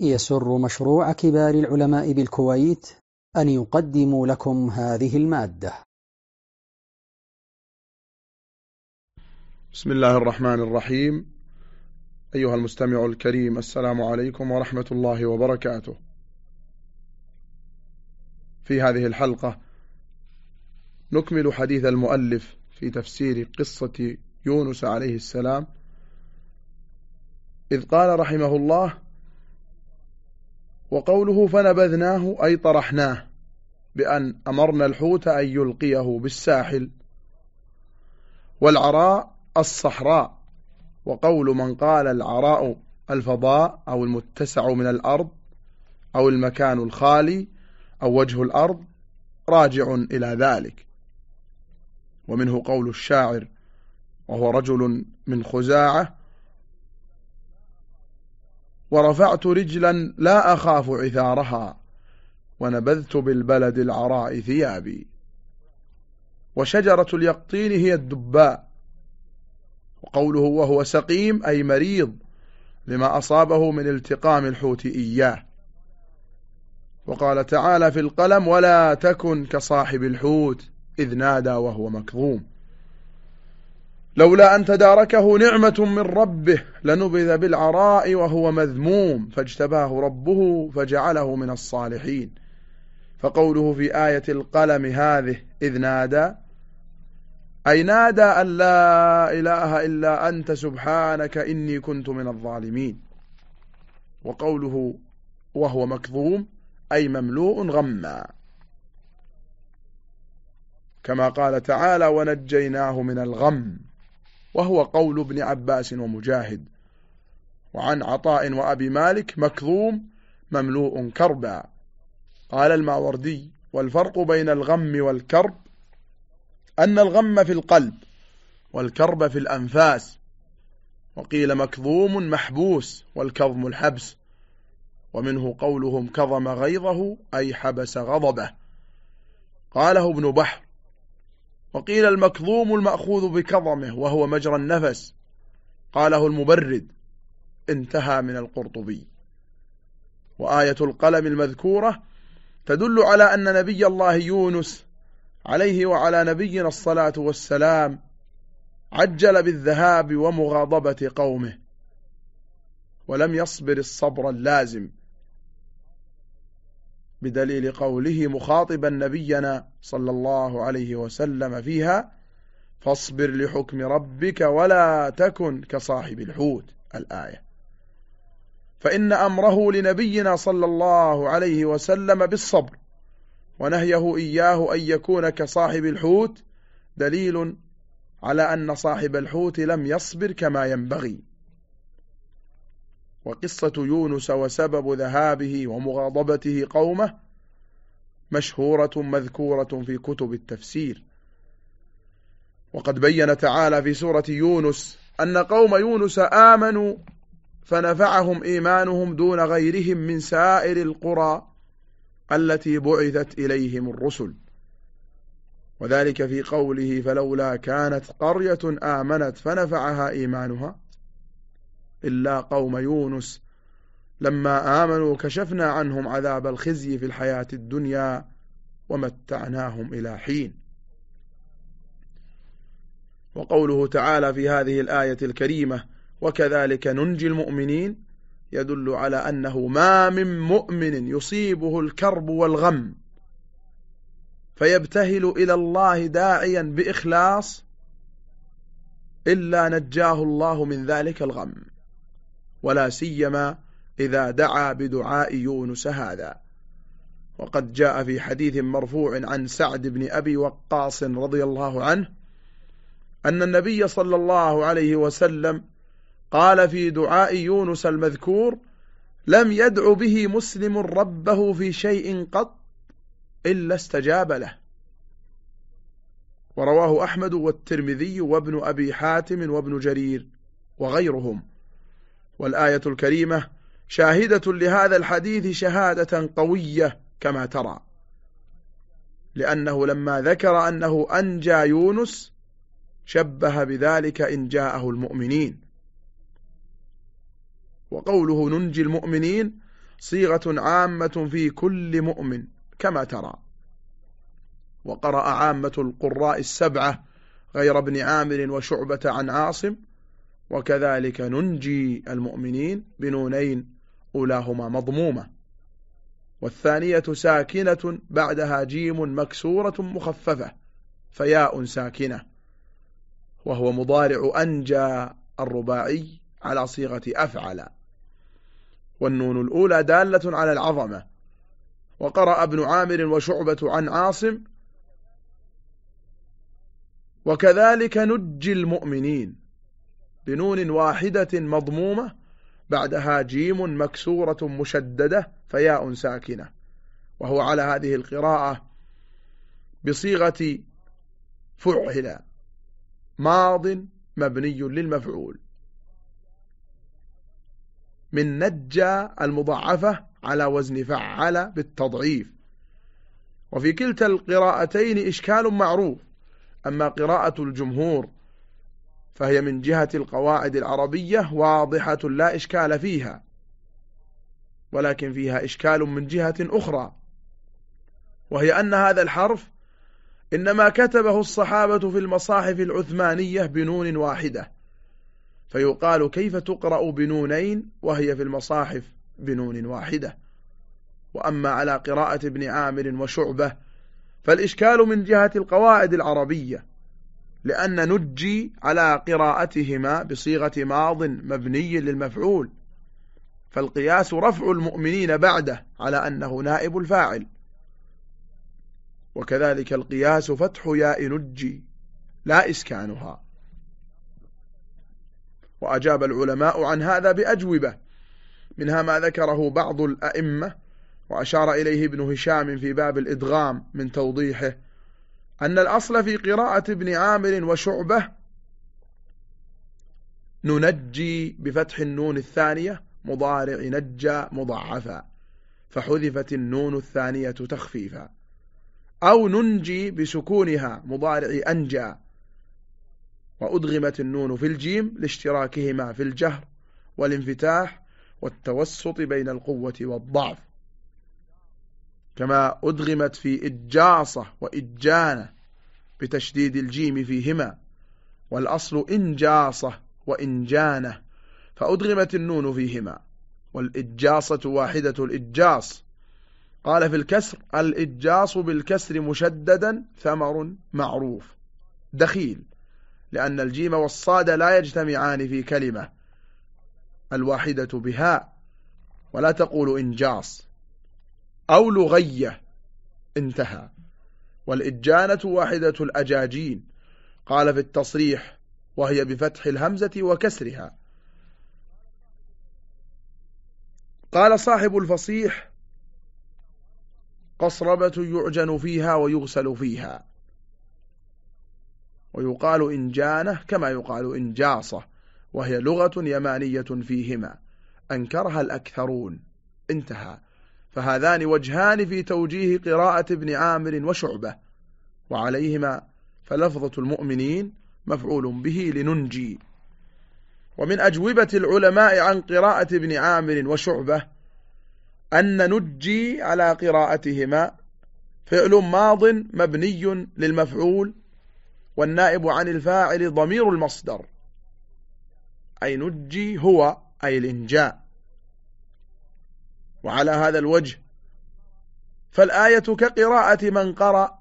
يسر مشروع كبار العلماء بالكويت أن يقدم لكم هذه المادة. بسم الله الرحمن الرحيم. أيها المستمع الكريم السلام عليكم ورحمة الله وبركاته. في هذه الحلقة نكمل حديث المؤلف في تفسير قصة يونس عليه السلام. إذ قال رحمه الله وقوله فنبذناه أي طرحناه بأن أمرنا الحوت أن يلقيه بالساحل. والعراء الصحراء وقول من قال العراء الفضاء أو المتسع من الأرض أو المكان الخالي أو وجه الأرض راجع إلى ذلك. ومنه قول الشاعر وهو رجل من خزاعة ورفعت رجلا لا أخاف عثارها ونبذت بالبلد العراء ثيابي. وشجرة اليقطين هي الدباء. وقوله وهو سقيم أي مريض لما أصابه من التقام الحوت إياه. وقال تعالى في القلم ولا تكن كصاحب الحوت إذ نادى وهو مكظوم. لولا أن تداركه نعمة من ربه لنبذ بالعراء وهو مذموم فاجتباه ربه فجعله من الصالحين. فقوله في آية القلم هذه إذ نادى أي نادى أن لا إله إلا أنت سبحانك إني كنت من الظالمين. وقوله وهو مكظوم أي مملوء غما. كما قال تعالى ونجيناه من الغم وهو قول ابن عباس ومجاهد. وعن عطاء وأبي مالك مكظوم مملوء كربا. قال الماوردي والفرق بين الغم والكرب أن الغم في القلب والكرب في الأنفاس. وقيل مكظوم محبوس والكظم الحبس. ومنه قولهم كظم غيظه أي حبس غضبه. قاله ابن بحر وقيل المكظوم المأخوذ بكظمه وهو مجرى النفس. قاله المبرد انتهى من القرطبي. وآية القلم المذكورة تدل على أن نبي الله يونس عليه وعلى نبينا الصلاة والسلام عجل بالذهاب ومغاضبة قومه ولم يصبر الصبر اللازم بدليل قوله مخاطبا نبينا صلى الله عليه وسلم فيها فاصبر لحكم ربك ولا تكن كصاحب الحوت. الآية. فإن أمره لنبينا صلى الله عليه وسلم بالصبر ونهيه إياه أن يكون كصاحب الحوت دليل على أن صاحب الحوت لم يصبر كما ينبغي. وقصة يونس وسبب ذهابه ومغاضبته قومه مشهورة مذكورة في كتب التفسير. وقد بين تعالى في سورة يونس أن قوم يونس آمنوا فنفعهم إيمانهم دون غيرهم من سائر القرى التي بعثت إليهم الرسل. وذلك في قوله فلولا كانت قرية آمنت فنفعها إيمانها. إلا قوم يونس. لما آمنوا كشفنا عنهم عذاب الخزي في الحياة الدنيا ومتعناهم إلى حين. وقوله تعالى في هذه الآية الكريمة وكذلك ننجي المؤمنين يدل على أنه ما من مؤمن يصيبه الكرب والغم فيبتهل إلى الله داعيا بإخلاص إلا نجاه الله من ذلك الغم. ولا سيما إذا دعا بدعاء يونس هذا. وقد جاء في حديث مرفوع عن سعد بن أبي وقاص رضي الله عنه أن النبي صلى الله عليه وسلم قال في دعاء يونس المذكور لم يدع به مسلم ربه في شيء قط إلا استجاب له ورواه أحمد والترمذي وابن أبي حاتم وابن جرير وغيرهم. والآية الكريمة شاهدة لهذا الحديث شهادة قوية كما ترى. لأنه لما ذكر أنه أنجى يونس شبه بذلك إن جاءه المؤمنين. وقوله ننجي المؤمنين صيغة عامة في كل مؤمن كما ترى. وقرأ عامة القراء السبعة غير ابن عامر وشعبة عن عاصم وكذلك ننجي المؤمنين بنونين أولاهما مضمومة. والثانية ساكنة بعدها جيم مكسورة مخففة فياء ساكنة. وهو مضارع أنجى الرباعي على صيغة أفعل. والنون الأولى دالة على العظمة. وقرأ ابن عامر وشعبة عن عاصم وكذلك نجي المؤمنين. بنون واحدة مضمومة بعدها جيم مكسورة مشددة فياء ساكنة. وهو على هذه القراءة بصيغة فعل ماض مبني للمفعول. من نجى المضعفة على وزن فعل بالتضعيف. وفي كلتا القراءتين إشكال معروف أما قراءة الجمهور فهي من جهة القواعد العربية واضحة لا إشكال فيها ولكن فيها إشكال من جهة أخرى وهي أن هذا الحرف إنما كتبه الصحابة في المصاحف العثمانية بنون واحدة فيقال كيف تقرأ بنونين وهي في المصاحف بنون واحدة وأما على قراءة ابن عامر وشعبة فالإشكال من جهة القواعد العربية. لأن نجي على قراءتهما بصيغة ماض مبني للمفعول. فالقياس رفع المؤمنين بعده على أنه نائب الفاعل. وكذلك القياس فتح ياء نجي لا إسكانها. وأجاب العلماء عن هذا بأجوبة. منها ما ذكره بعض الأئمة وأشار إليه ابن هشام في باب الإدغام من توضيحه. أن الأصل في قراءة ابن عامر وشعبة ننجي بفتح النون الثانية مضارع نجى مضعفا فحذفت النون الثانية تخفيفا. أو ننجي بسكونها مضارع أنجى وأدغمت النون في الجيم لاشتراكهما في الجهر والانفتاح والتوسط بين القوة والضعف. كما أدغمت في إجاصة وإجانة بتشديد الجيم فيهما والأصل إنجاصة وإنجانة فأدغمت النون فيهما والإجاصة واحدة الإجاص. قال في الكسر الإجاص بالكسر مشددا ثمر معروف. دخيل لأن الجيم والصاد لا يجتمعان في كلمة الواحدة بها ولا تقول إنجاص. أو لغية انتهى. والإجانة واحدة الأجاجين. قال في التصريح وهي بفتح الهمزة وكسرها. قال صاحب الفصيح قصربة يعجن فيها ويغسل فيها. ويقال إنجانة كما يقال إنجاصة. وهي لغة يمانية فيهما. أنكرها الأكثرون. انتهى. فهذان وجهان في توجيه قراءة ابن عامر وشعبة وعليهما فلفظة المؤمنين مفعول به لننجي. ومن أجوبة العلماء عن قراءة ابن عامر وشعبة أن نجي على قراءتهما فعل ماض مبني للمفعول والنائب عن الفاعل ضمير المصدر أي نجي هو أي الإنجاء. وعلى هذا الوجه فالآية كقراءة من قرأ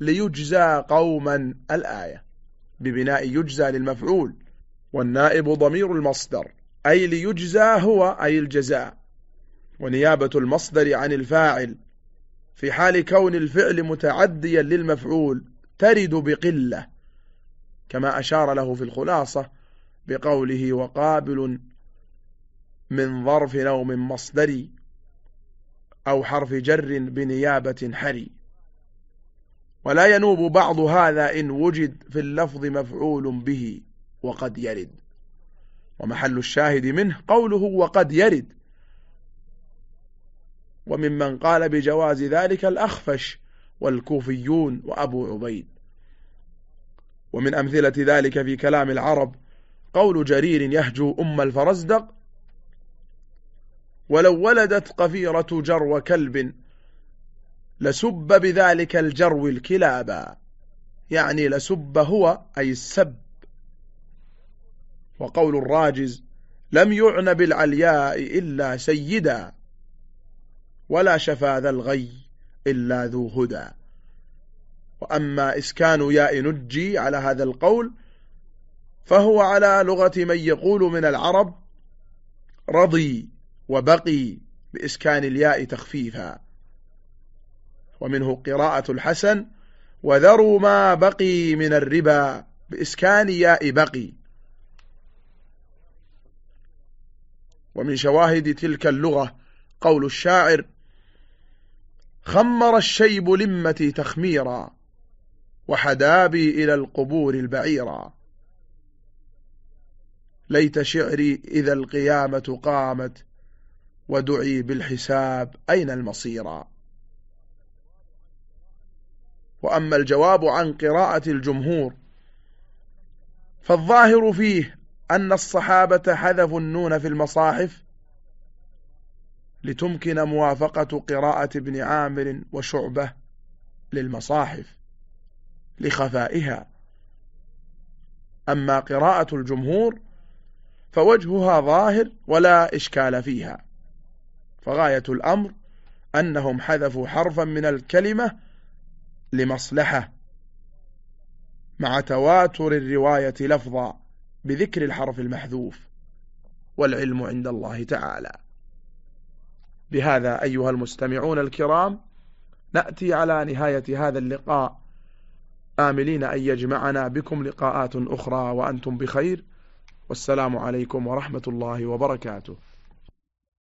ليجزى قوما الآية ببناء يجزى للمفعول والنائب ضمير المصدر أي ليجزى هو أي الجزاء ونيابة المصدر عن الفاعل في حال كون الفعل متعديا للمفعول ترد بقلة كما أشار له في الخلاصة بقوله وقابل من ظرف نوم مصدري أو حرف جر بنيابة حري. ولا ينوب بعض هذا إن وجد في اللفظ مفعول به وقد يرد. ومحل الشاهد منه قوله وقد يرد. وممن قال بجواز ذلك الأخفش والكوفيون وأبو عبيد. ومن أمثلة ذلك في كلام العرب قول جرير يهجو أم الفرزدق ولو ولدت قفيرة جرو كلب لسب بذلك الجرو الكلابا. يعني لسب هو أي السب. وقول الراجز لم يعن بالعلياء إلا سيدا. ولا شفى ذا الغي إلا ذو هدى. وأما إسكان ياء نجي على هذا القول فهو على لغة من يقول من العرب رضي. وبقي بإسكان الياء تخفيفا ومنه قراءة الحسن وذروا ما بقي من الربا بإسكان ياء بقي. ومن شواهد تلك اللغة قول الشاعر خمر الشيب لمتي تخميرا وحدابي إلى القبور البعيرا. ليت شعري إذا القيامة قامت ودعي بالحساب أين المصيرا وأما الجواب عن قراءة الجمهور فالظاهر فيه أن الصحابة حذفوا النون في المصاحف لتمكن موافقة قراءة ابن عامر وشعبة للمصاحف لخفائها. أما قراءة الجمهور فوجهها ظاهر ولا إشكال فيها. فغاية الأمر أنهم حذفوا حرفا من الكلمة لمصلحة مع تواتر الرواية لفظا بذكر الحرف المحذوف والعلم عند الله تعالى. بهذا أيها المستمعون الكرام نأتي على نهاية هذا اللقاء. آملين أن يجمعنا بكم لقاءات أخرى وأنتم بخير. والسلام عليكم ورحمة الله وبركاته.